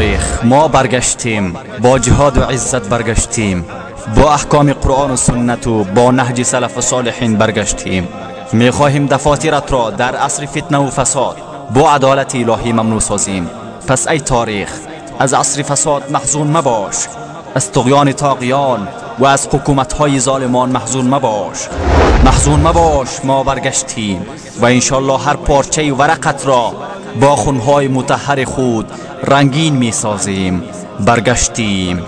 تاریخ. ما برگشتیم با جهاد و عزت برگشتیم. با احکام قرآن و سنت و با نهج سلف و صالحین برگشتیم. می‌خواهیم دفاترت را در عصر فتنه و فساد با عدالت الهی ممنوع سازیم. پس ای تاریخ از عصر فساد محزون مباش. از تغیان تاقیان و از حکومت های ظالمان محزون مباش. محزون مباش ما برگشتیم و انشالله هر پارچه ورقت را با خونهای متحر خود رنگین می سازیم برگشتیم.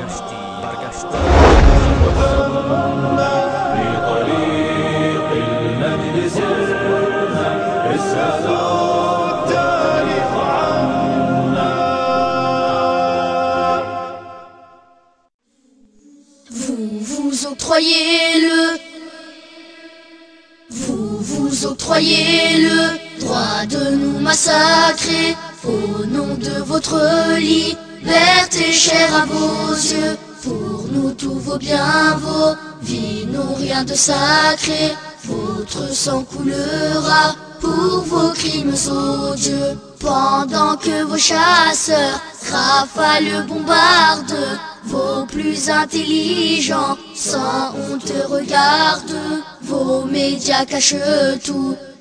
Octroyez le droit de nous massacrer Au nom de votre liberté chère à vos yeux, pour nous tous vos biens, vos vies n'ont rien de sacré. Votre sang coulera pour vos crimes odieux, pendant que vos chasseurs rafalent bombardent. Vos plus intelligents sans honte regardent, vos médias cachent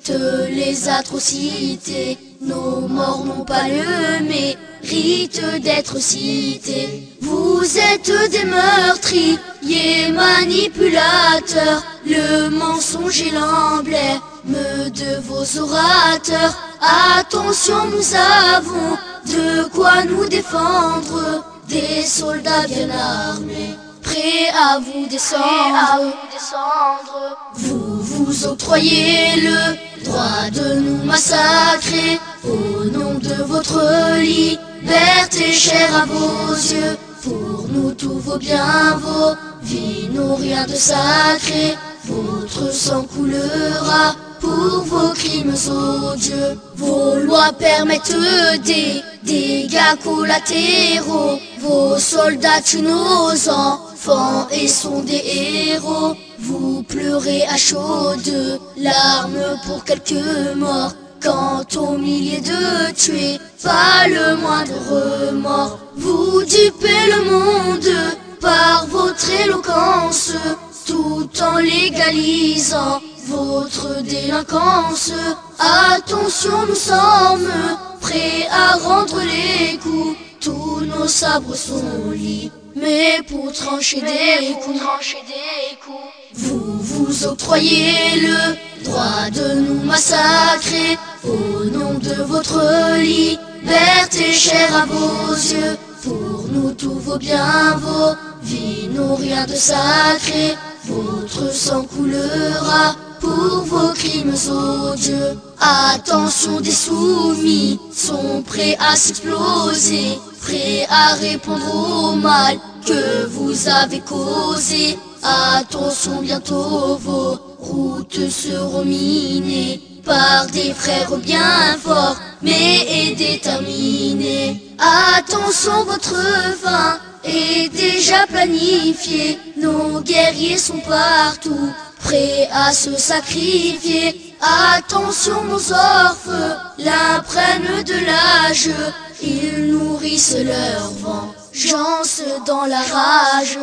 toutes les atrocités nos morts n'ont pas le mérite d'être cités. Vous êtes des meurtriers manipulateurs, le mensonge et l'emblème de vos orateurs. Attention, nous avons de quoi nous défendre, des soldats bien armés prêt à vous descendre. Vous vous octroyez le droit de nous massacrer au nom de votre liberté chère à vos yeux. Pour nous tous vos biens, vos vies n'ont rien de sacré. Votre sang coulera pour vos crimes odieux. Vos lois permettent des dégâts collatéraux. Vos soldats tuent nos enfants et sont des héros. Vous pleurez à chaudes larmes pour quelques morts. Quant aux milliers de tués, pas le moindre remords. Vous dupez le monde par votre éloquence, tout en légalisant votre délinquance. Attention, nous sommes prêts à rendre les coups. Tous nos sabres sont lits, mais pour trancher des coups. Vous vous octroyez le droit de nous massacrer au nom de votre liberté chère à vos yeux. Pour nous tous vos biens, vos vies n'ont rien de sacré. Votre sang coulera pour vos crimes odieux. Attention des soumis sont prêts à s'exploser, prêts à répondre au mal que vous avez causé. Attention bientôt vos routes seront minées par des frères bien forts mais déterminés. Attention votre fin est déjà planifié, nos guerriers sont partout prêts à se sacrifier. Attention nos orphelins prennent de l'âge, ils nourrissent leur vengeance dans la rage.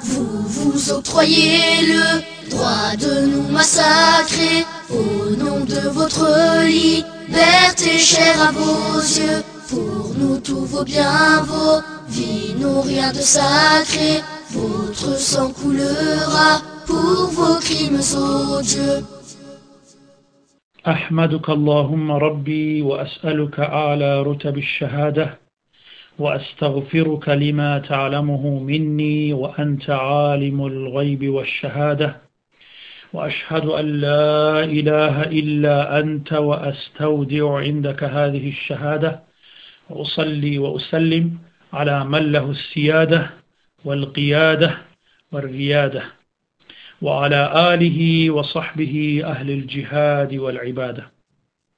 Vous vous octroyez le droit de nous massacrer au nom de votre liberté chère à vos yeux. Pour nous tous vos biens, vos vies n'ont rien de sacré. Votre sang coulera pour vos crimes odieux. أحمدك اللهم ربي وأسألك أعلى رتب الشهادة وأستغفرك لما تعلمه مني وأنت عالم الغيب والشهادة وأشهد أن لا إله إلا أنت وأستودع عندك هذه الشهادة وأصلي وأسلم على من له السيادة والقيادة والريادة وعلى آله وصحبه أهل الجهاد والعبادة.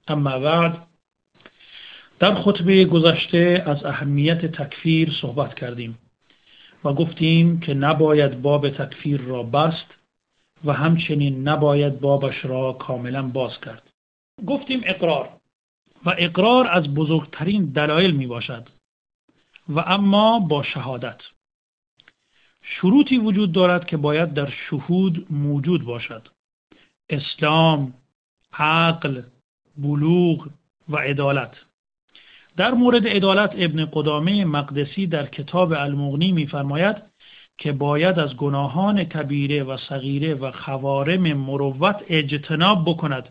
اما بعد در خطبه گذشته از اهمیت تکفیر صحبت کردیم و گفتیم که نباید باب تکفیر را بست و همچنین نباید بابش را کاملا باز کرد. گفتیم اقرار و اقرار از بزرگترین دلایل می باشد و اما با شهادت. شروطی وجود دارد که باید در شهود موجود باشد. اسلام عقل بلوغ و عدالت. در مورد عدالت ابن قدامه مقدسی در کتاب المغنی میفرماید که باید از گناهان کبیره و صغیره و خوارم مروت اجتناب بکند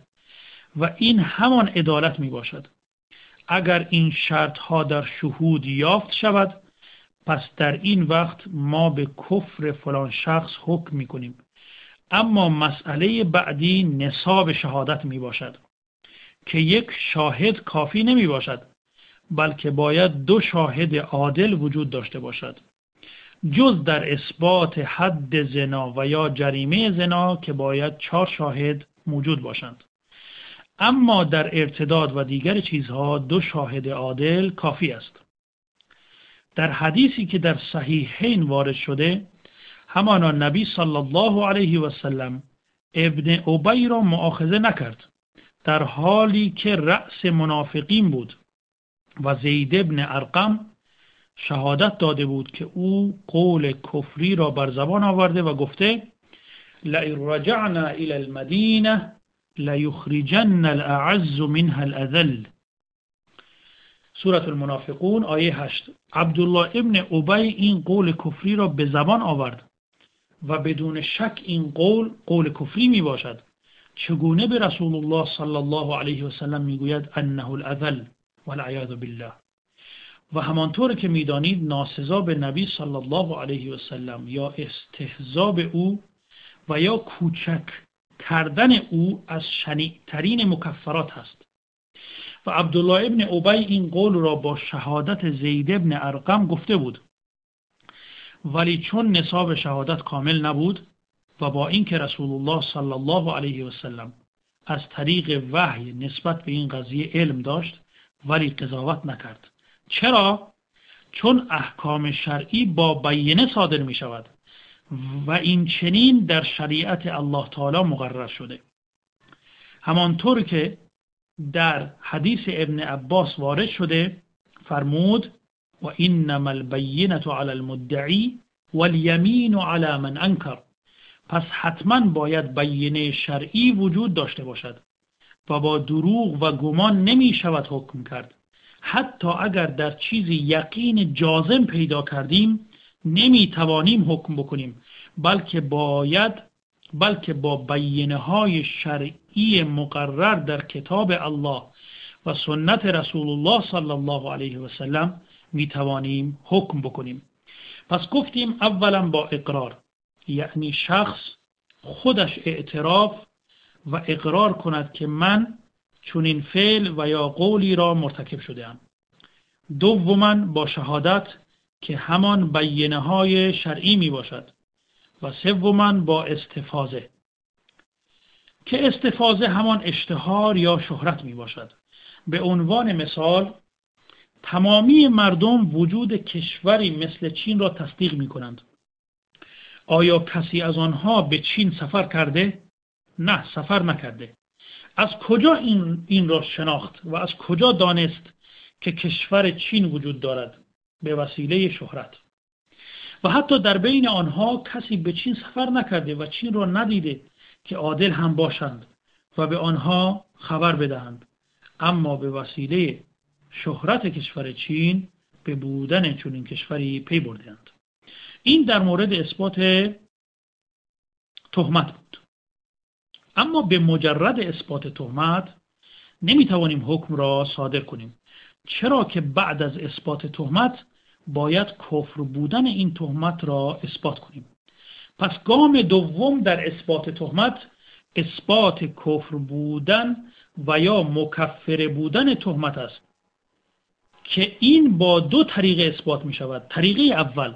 و این همان عدالت می باشد اگر این شرط ها در شهود یافت شود پس در این وقت ما به کفر فلان شخص حکم می کنیم اما مسئله بعدی نصاب شهادت می باشد که یک شاهد کافی نمی باشد بلکه باید دو شاهد عادل وجود داشته باشد. جز در اثبات حد زنا و یا جریمه زنا که باید چهار شاهد موجود باشند. اما در ارتداد و دیگر چیزها دو شاهد عادل کافی است. در حدیثی که در صحیحین وارد شده همانا نبی صلی الله علیه و سلم ابن ابی را معاخذه نکرد در حالی که رأس منافقین بود و زید ابن ارقم شهادت داده بود که او قول کفری را بر زبان آورده و گفته لئن رجعنا الى المدینه لیخرجن الاعز منها الاذل سورة المنافقون آیه 8 عبدالله ابن عبی این قول کفری را به زبان آورد و بدون شک این قول قول کفری می باشد. چگونه به رسول الله صلی الله علیه و سلم می‌گوید انه الاذل والعیاذ بالله؟ و همانطور که می‌دانید ناسزا به نبی صلی الله علیه و سلم یا استهزا به او و یا کوچک کردن او از شنیعترین مکفرات هست. عبدالله ابن عبی این قول را با شهادت زید ابن ارقم گفته بود. ولی چون نصاب شهادت کامل نبود و با اینکه رسول الله صلی الله علیه و سلم از طریق وحی نسبت به این قضیه علم داشت ولی قضاوت نکرد. چرا؟ چون احکام شرعی با بیینه صادر می شود و این چنین در شریعت الله تعالی مقرر شده. همانطور که در حدیث ابن عباس وارد شده فرمود و اینما البینه علی المدعی والیمین علی من انکر. پس حتما باید بیینه شرعی وجود داشته باشد و با دروغ و گمان نمی شود حکم کرد. حتی اگر در چیزی یقین جازم پیدا کردیم نمی توانیم حکم بکنیم بلکه باید بلکه با بیینه های شرعی مقرر در کتاب الله و سنت رسول الله صلی الله علیه و سلم می توانیم حکم بکنیم. پس گفتیم اولا با اقرار یعنی شخص خودش اعتراف و اقرار کند که من چون این فعل و یا قولی را مرتکب شده ام دوما با شهادت که همان بیینه های شرعی می باشد و سوما با استفاضه که استفاضه همان اشتهار یا شهرت می باشد به عنوان مثال تمامی مردم وجود کشوری مثل چین را تصدیق می کنند آیا کسی از آنها به چین سفر کرده؟ نه سفر نکرده. از کجا این, این را شناخت و از کجا دانست که کشور چین وجود دارد؟ به وسیله شهرت. و حتی در بین آنها کسی به چین سفر نکرده و چین را ندیده که عادل هم باشند و به آنها خبر بدهند. اما به وسیله شهرت کشور چین به بودن چنین کشوری پی بردهاند. این در مورد اثبات تهمت بود. اما به مجرد اثبات تهمت نمی توانیم حکم را صادر کنیم. چرا که بعد از اثبات تهمت باید کفر بودن این تهمت را اثبات کنیم. پس گام دوم در اثبات تهمت اثبات کفر بودن و یا مکفر بودن تهمت است که این با دو طریقه اثبات می شود طریقه اول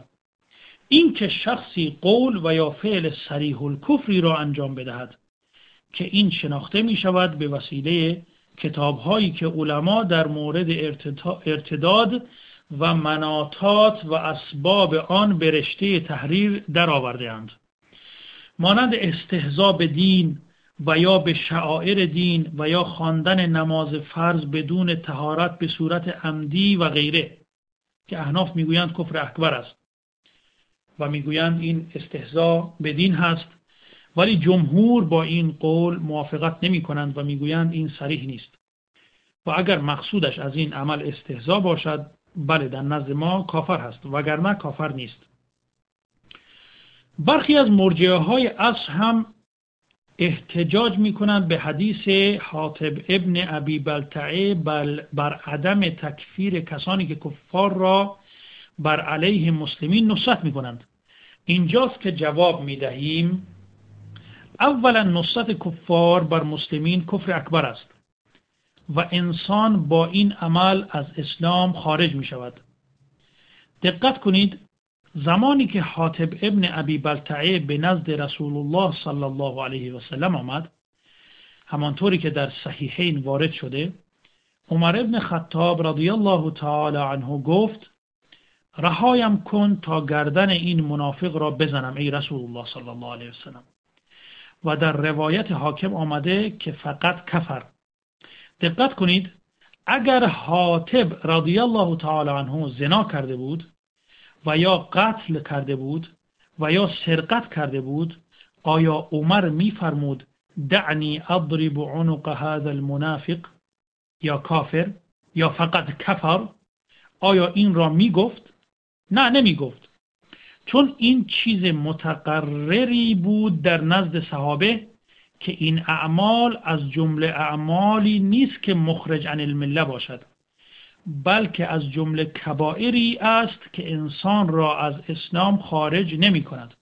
این که شخصی قول و یا فعل سریح الکفری را انجام بدهد که این شناخته می شود به وسیله کتاب هایی که علما در مورد ارتداد و مناطات و اسباب آن به رشته تحریر درآورده اند مانند استهزا به دین و یا به شعائر دین و یا خواندن نماز فرض بدون تهارت به صورت عمدی و غیره که احناف می‌گویند کفر اکبر است. و می‌گویند این استهزا به دین هست ولی جمهور با این قول موافقت نمی کنند و می‌گویند این صریح نیست. و اگر مقصودش از این عمل استهزا باشد بله در نزد ما کافر هست وگرنه کافر نیست. برخی از مرجعه های اصل هم احتجاج می کنند به حدیث حاطب ابن ابی بلتعه بر عدم تکفیر کسانی که کفار را بر علیه مسلمین نصرت می کنند اینجاست که جواب می دهیم اولا نصرت کفار بر مسلمین کفر اکبر است. و انسان با این عمل از اسلام خارج می شود. دقت کنید زمانی که حاطب ابن ابی بلتعه به نزد رسول الله صلی الله علیه و سلم آمد همانطوری که در صحیحین وارد شده عمر ابن خطاب رضی الله تعالی عنه گفت رهایم کن تا گردن این منافق را بزنم ای رسول الله صلی الله علیه و سلم. و در روایت حاکم آمده که فقط کفر دقت کنید اگر حاطب رضی الله تعالی عنه زنا کرده بود و یا قتل کرده بود و یا سرقت کرده بود آیا عمر میفرمود دعنی اضرب عنق هذا المنافق؟ یا کافر؟ یا فقط کفر؟ آیا این را می‌گفت؟ نه نمی‌گفت. چون این چیز متقرری بود در نزد صحابه که این اعمال از جمله اعمالی نیست که مخرج عن المله باشد بلکه از جمله کبائری است که انسان را از اسلام خارج نمی کند.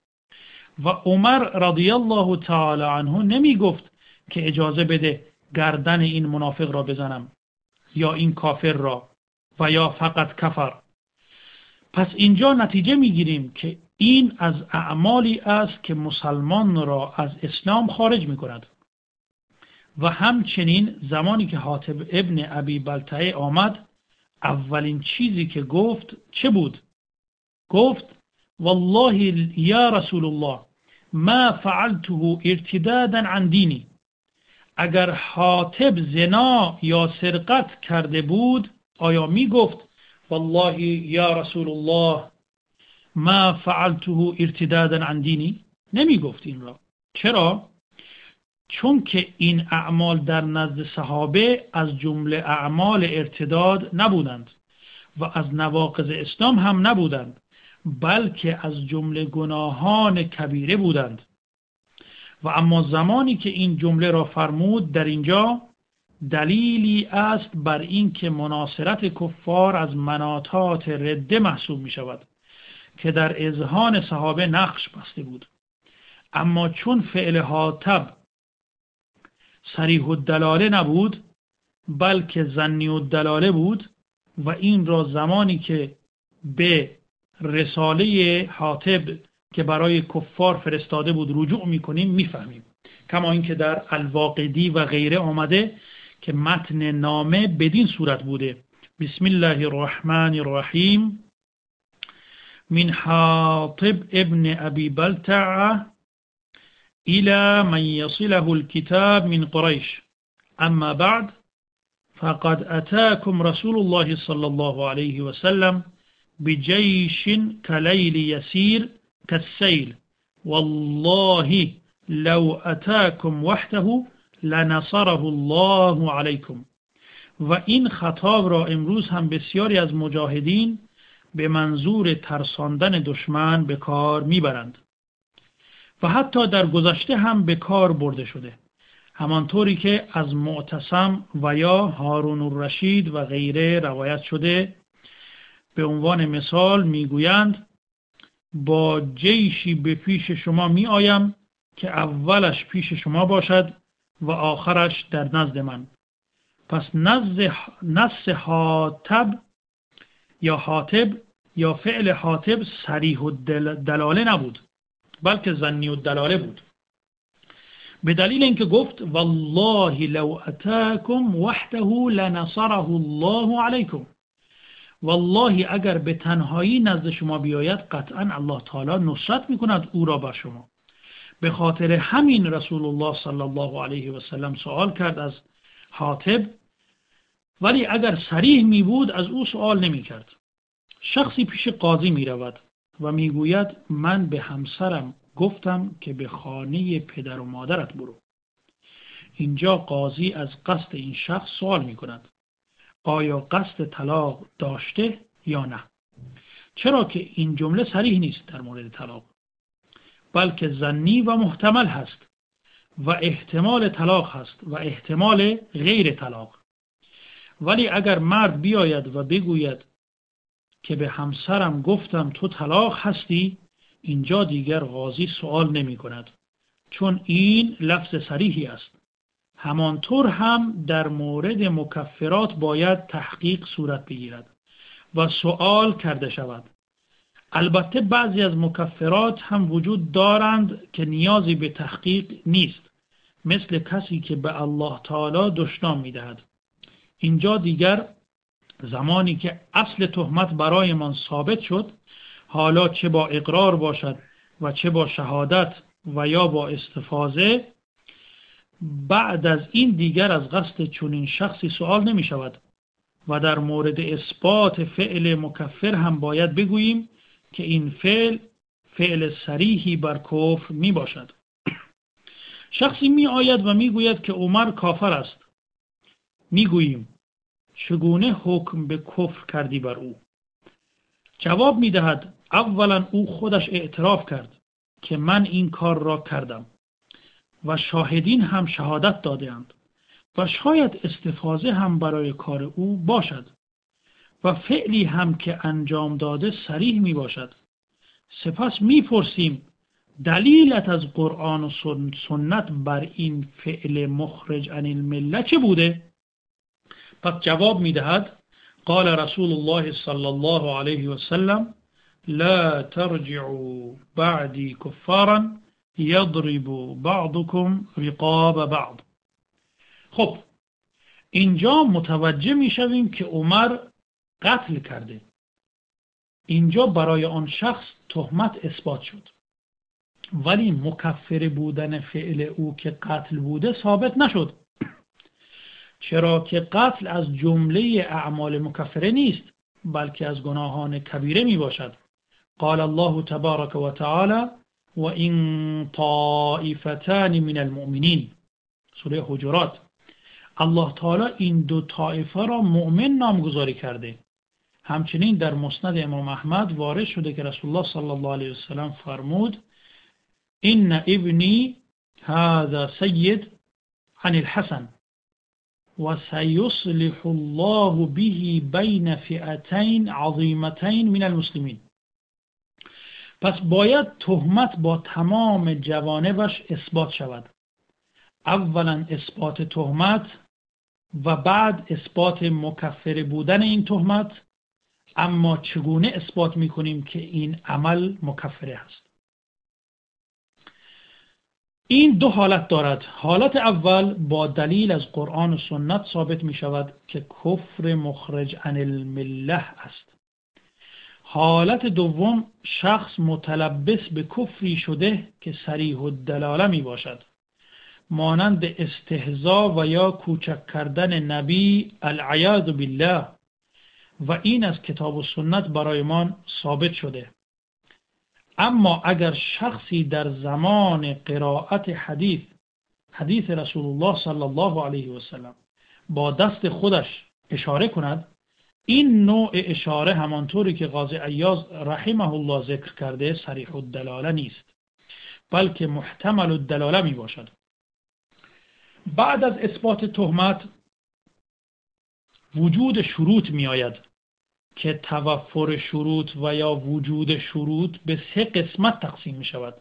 و عمر رضی الله تعالی عنه نمی گفت که اجازه بده گردن این منافق را بزنم یا این کافر را و یا فقط کفر. پس اینجا نتیجه می‌گیریم که این از اعمالی است که مسلمان را از اسلام خارج می کند و همچنین زمانی که حاطب ابن ابی بلتعه آمد اولین چیزی که گفت چه بود؟ گفت والله یا رسول الله ما فعلته ارتدادا عن دینی. اگر حاطب زنا یا سرقت کرده بود آیا می گفت والله یا رسول الله ما فعلته ارتدادا عن دینی؟ نمی گفت این را. چرا؟ چون که این اعمال در نزد صحابه از جمله اعمال ارتداد نبودند و از نواقض اسلام هم نبودند بلکه از جمله گناهان کبیره بودند. و اما زمانی که این جمله را فرمود در اینجا دلیلی است بر اینکه مناصرت کفار از مناطات رده محسوب می شود که در اذهان صحابه نقش بسته بود. اما چون فعل حاطب سریح الدلاله نبود بلکه زنی الدلاله بود و این را زمانی که به رساله حاطب که برای کفار فرستاده بود رجوع می‌کنیم می‌فهمیم. کما اینکه در الواقدی و غیره آمده که متن نامه بدین صورت بوده. بسم الله الرحمن الرحیم. من حاطب ابن أبي بلتعه إلى من يصله الكتاب من قريش. أما بعد فقد أتاكم رسول الله صلى الله عليه وسلم بجيش كليل يسير كالسيل. والله لو أتاكم وحده لنصره الله عليكم. و این خطاب را امروز هم بسیاری از مجاهدین به منظور ترساندن دشمن به کار می‌برند و حتی در گذشته هم به کار برده شده همانطوری که از معتصم و یا هارون الرشید و غیره روایت شده به عنوان مثال می‌گویند با جیشی به پیش شما می آیم که اولش پیش شما باشد و آخرش در نزد من. پس نزد نص حاتب یا حاتب یا فعل حاتب سریح و دلاله نبود بلکه زنی و دلاله بود. به دلیل اینکه گفت والله لو اتاکم وحده لنصره الله علیکم. والله اگر به تنهایی نزد شما بیاید قطعا الله تعالی نصرت می‌کند او را بر شما. به خاطر همین رسول الله صلی الله علیه و سلم سوال کرد از حاطب ولی اگر سریح می بود از او سوال نمی کرد شخصی پیش قاضی می رود و می گوید من به همسرم گفتم که به خانه پدر و مادرت برو. اینجا قاضی از قصد این شخص سوال می کند آیا قصد طلاق داشته یا نه؟ چرا که این جمله صریح نیست در مورد طلاق. بلکه زنی و محتمل هست و احتمال طلاق هست و احتمال غیر طلاق. ولی اگر مرد بیاید و بگوید که به همسرم گفتم تو طلاق هستی اینجا دیگر قاضی سوال نمی کند چون این لفظ سریحی است. همانطور هم در مورد مکفرات باید تحقیق صورت بگیرد و سوال کرده شود. البته بعضی از مکفرات هم وجود دارند که نیازی به تحقیق نیست مثل کسی که به الله تعالی دشنام می‌دهد. اینجا دیگر زمانی که اصل تهمت برایمان ثابت شد حالا چه با اقرار باشد و چه با شهادت و یا با استفاضه بعد از این دیگر از قصد چنین شخصی سوال نمی شود و در مورد اثبات فعل مکفر هم باید بگوییم که این فعل فعل سریحی بر کفر می باشد. شخصی می آید و می گوید که عمر کافر است. می گوییم چگونه حکم به کفر کردی بر او جواب می دهد اولا او خودش اعتراف کرد که من این کار را کردم و شاهدین هم شهادت دادهاند و شاید استفاده هم برای کار او باشد و فعلی هم که انجام داده سریح می باشد سپس می پرسیم دلیلت از قرآن و سنت بر این فعل مخرج عن المله چه بوده؟ پس جواب می دهد قال رسول الله صلی الله علیه و سلم لا ترجعوا بعدی کفارا یضرب بعضكم رقاب بعض. خب اینجا متوجه می‌شویم که عمر قتل کرده. اینجا برای آن شخص تهمت اثبات شد. ولی مکفر بودن فعل او که قتل بوده ثابت نشد. چرا که قتل از جمله اعمال مکفره نیست بلکه از گناهان کبیره می باشد قال الله تبارک و تعالی و این طائفتان من المؤمنین. سوره حجرات. الله تعالی این دو طائفه را مؤمن نامگذاری کرده. همچنین در مسند امام احمد وارد شده که رسول الله صلی الله علیه وسلم فرمود این ابنی هذا سید عن الحسن. و سیصلح الله به بین فئتین عظیمتین من المسلمین پس باید تهمت با تمام جوانبش اثبات شود. اولا اثبات تهمت و بعد اثبات مکفر بودن این تهمت. اما چگونه اثبات می‌کنیم که این عمل مکفره است؟ این دو حالت دارد. حالت اول با دلیل از قرآن و سنت ثابت می شود که کفر مخرج عن المله است. حالت دوم شخص متلبس به کفری شده که سریح و دلاله می باشد. مانند استهزا و یا کوچک کردن نبی العیاذ بالله. و این از کتاب و سنت برایمان ثابت شده. اما اگر شخصی در زمان قرائت حدیث حدیث رسول الله صلی الله علیه و سلم با دست خودش اشاره کند این نوع اشاره همانطوری که قاضی ایاز رحمه الله ذکر کرده صریح الدلاله نیست بلکه محتمل الدلاله می باشد بعد از اثبات تهمت وجود شروط می آید که توفر شروط و یا وجود شروط به سه قسمت تقسیم می شود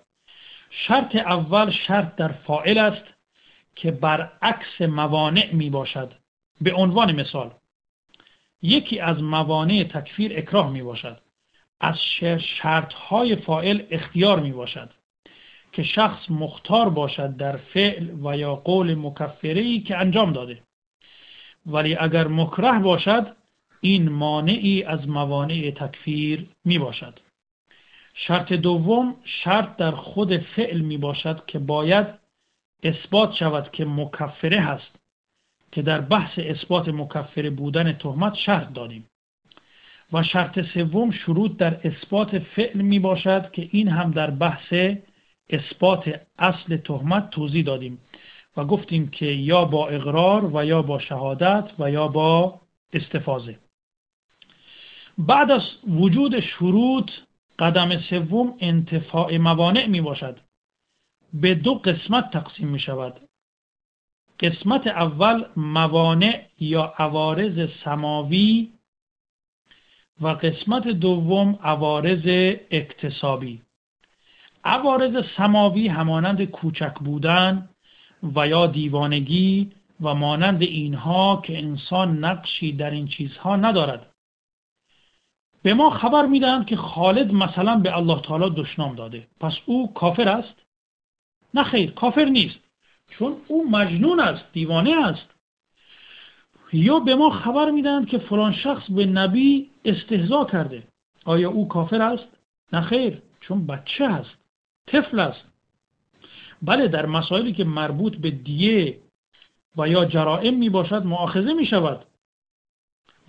شرط اول شرط در فائل است که برعکس موانع می باشد به عنوان مثال یکی از موانع تکفیر اکراه می باشد از شرط های فائل اختیار می باشد که شخص مختار باشد در فعل و یا قول مکفره که انجام داده. ولی اگر مکره باشد این مانعی از موانع تکفیر می باشد شرط دوم شرط در خود فعل می باشد که باید اثبات شود که مکفره هست که در بحث اثبات مکفره بودن تهمت شرط دادیم و شرط سوم شروط در اثبات فعل می باشد که این هم در بحث اثبات اصل تهمت توضیح دادیم و گفتیم که یا با اقرار و یا با شهادت و یا با استفاضه. بعد از وجود شروط قدم سوم انتفاع موانع می باشد. به دو قسمت تقسیم می شود. قسمت اول موانع یا عوارض سماوی و قسمت دوم عوارض اکتسابی. عوارض سماوی همانند کوچک بودن و یا دیوانگی و مانند اینها که انسان نقشی در این چیزها ندارد. به ما خبر می‌دهند که خالد مثلا به الله تعالی دشنام داده. پس او کافر است؟ نه خیر کافر نیست. چون او مجنون است دیوانه است. یا به ما خبر می‌دهند که فلان شخص به نبی استهزا کرده. آیا او کافر است؟ نه خیر چون بچه است طفل است. بله در مسائلی که مربوط به دیه و یا جرائم می باشد معاخذه می شود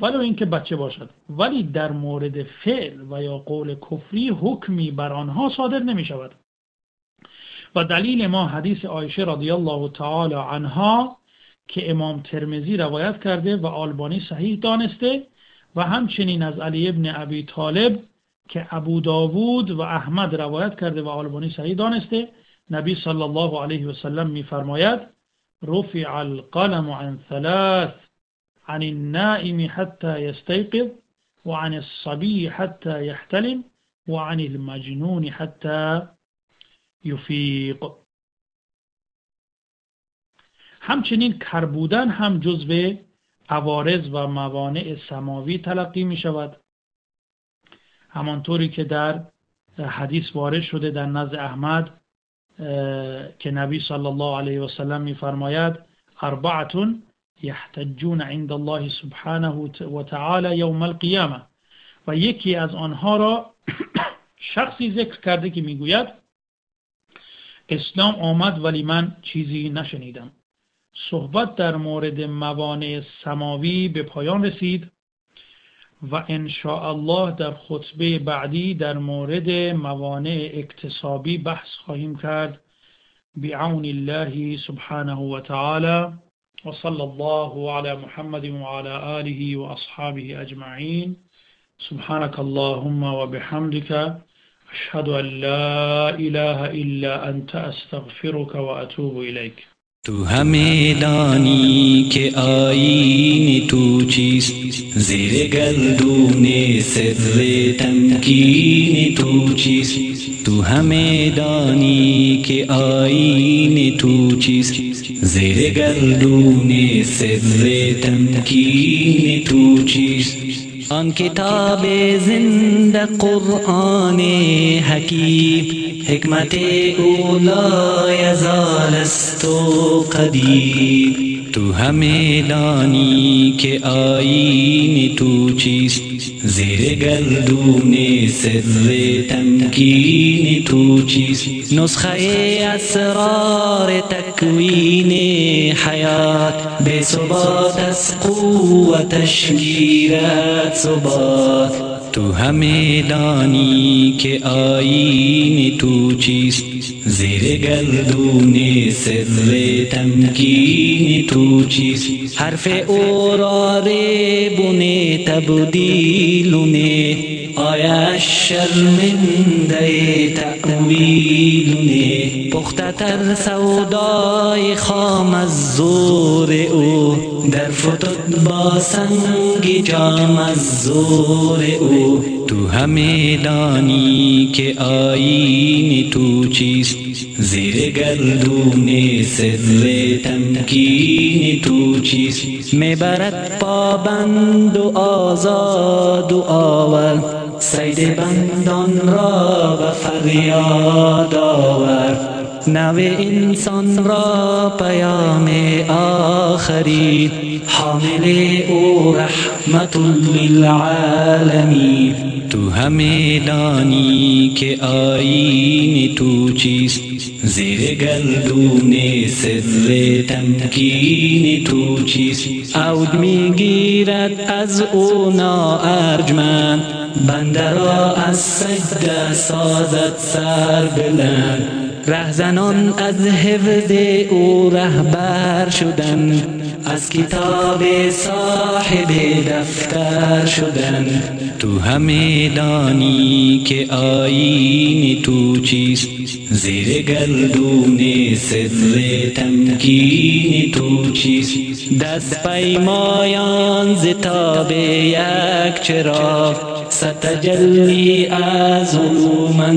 ولو اینکه بچه باشد. ولی در مورد فعل و یا قول کفری حکمی بر آنها صادر نمی شود و دلیل ما حدیث عایشه رضی الله تعالی عنها که امام ترمزی روایت کرده و آلبانی صحیح دانسته و همچنین از علی ابن ابی طالب که ابو داوود و احمد روایت کرده و آلبانی صحیح دانسته نبی صلی الله علیه و سلم میفرماید رفع القلم عن ثلاث عن النائم حتى يستيقظ وعن الصبي حتى يحتلم وعن المجنون حتى يفيق. همچنین کربودن هم جزو عوارض و موانع سماوی تلقی می شود. همانطوری که در حدیث وارد شده در نزد احمد که نبی صلی الله علیه و سلم میفرماید اربعتون یحتجون عند الله سبحانه و تعالی یوم القیامه. و یکی از آنها را شخصی ذکر کرده که می‌گوید اسلام آمد ولی من چیزی نشنیدم. صحبت در مورد موانع سماوی به پایان رسید و ان الله در خطبه بعدی در مورد موانع اکتسابی بحث خواهیم کرد. بعون الله سبحانه و تعالی. وصلى الله على محمد وعلى آله وأصحابه أجمعين. سبحانك اللهم وبحمدك أشهد أن لا إله إلا أنت أستغفرك وأتوب إليك. تو ہمیں دانی کہ آئین تو چیست زیر گردون سر تمکین تو چیست تو ہمیں دانی کہ آئین تو چیست زیر گلدون صدر تمکین تو چیست؟ آن کتاب زنده قرآن حکیم حکمت او لا یزال است قدیم. تو همه دانی که آین تو چیست؟ زیر گردون سر تمکین تو چیست؟ نسخه اسرار تکوین حیات به ثبات از قوتش گیرد ثبات. تو همه دانی که آین تو چیست؟ زیر گردون سر تمکین تو چیست؟ حرف او را ریبونه تبدیلونه آیش شرمنده تأویلونه پخته تر سودای خام از زور او. در فتد با سنگ جام از زور او. تو همه دانی که آین تو چیست؟ زیر گردون سر تمکین تو چیست؟ می‌برد پابند و آزاد و آور. سید بندان را به فریاد آور. نو انسان را پیام آخری حامل او رحمت للعالمین. تو همه دانی که آین تو چیست زیر گردون سر تمکین تو چیست. عود می‌گیرد از او ارجمند بنده را از سجده سازد سر بلند. رهزنان از حفظ او رهبر شدن از کتاب صاحب دفتر شدن. تو همه دانی که آین تو چیست زیر گردون سر تمکین تو چیست. دست پیمایان زتاب یک چراغ ستجلی از من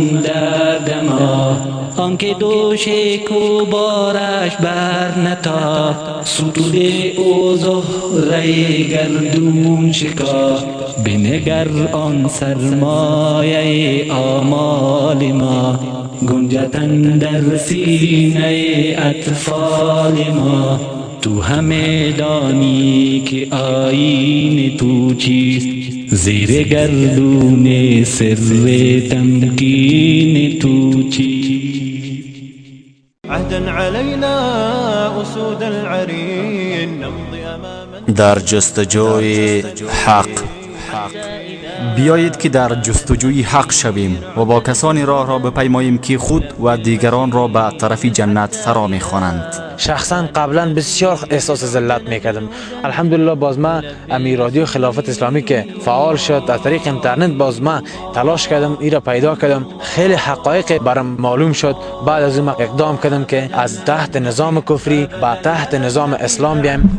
دما آنکه دوش کو بارش بر نتا ستود او زهره گردون شکا. بنگر آن سرمایه آمال ما گنجتن در سینه اطفال ما. تو همه دانی که آین تو چیست؟ زیر گردون سر تمکین تو چیست عهدا علينا أسود العرين نمضي أماما در جستجوی حق بیایید که در جستجوی حق شویم و با کسانی راه را بپیماییم که خود و دیگران را به طرف جنت فرا می‌خوانند. شخصا قبلا بسیار احساس ذلت می‌کردم. الحمدلله باز ما امی رادیو خلافت اسلامی که فعال شد از طریق اینترنت باز ما تلاش کردم ای را پیدا کردم. خیلی حقایق برام معلوم شد. بعد از این اقدام کردم که از تحت نظام کفری به تحت نظام اسلام بیایم.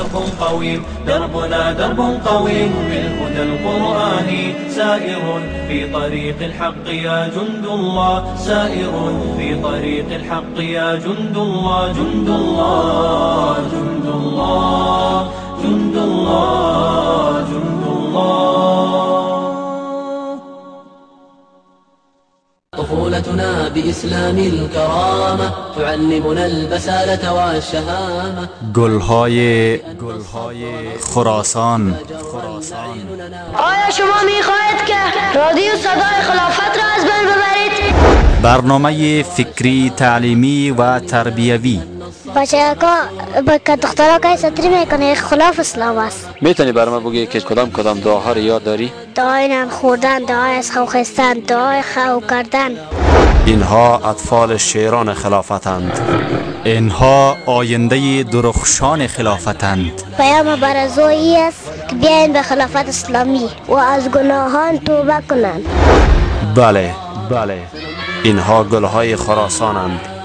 درب قويم دربنا درب قويم بالهدى القرآني سائر في طريق الحق يا جند الله. سائر في طريق الحق يا جند الله. جند الله جند الله جند الله جند الله. طفولتنا بإسلام الكرامة تعلمنا البسالة والشهامة. گلهای خراسان. آیا شما می‌خواهید که رادیو صدای خلافت را از بین ببرید؟ برنامه فکری تعلیمی و تربیوی. بچه با که دخترها که سطری می‌کنه خلاف اسلام است. می‌تونی برای بگی که کدام کدام دعاها رو یاد داری؟ دعای نم خوردن دعای از خو خستن دعای خو کردن. اینها اطفال شیران خلافتند. اینها آینده درخشان خلافتند. پیام برزویی است که بیاین به خلافت اسلامی و از گناهان توبه کنند. بله بله. اینها گلهای خراسانند.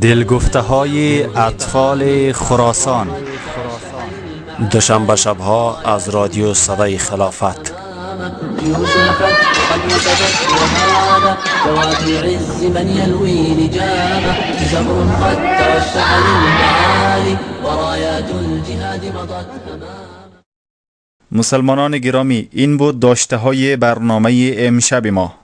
دلگفته های اطفال خراسان. دوشنبه شبها از رادیو صدای خلافت. مسلمانان گرامی این بود داشته های برنامه امشب ما.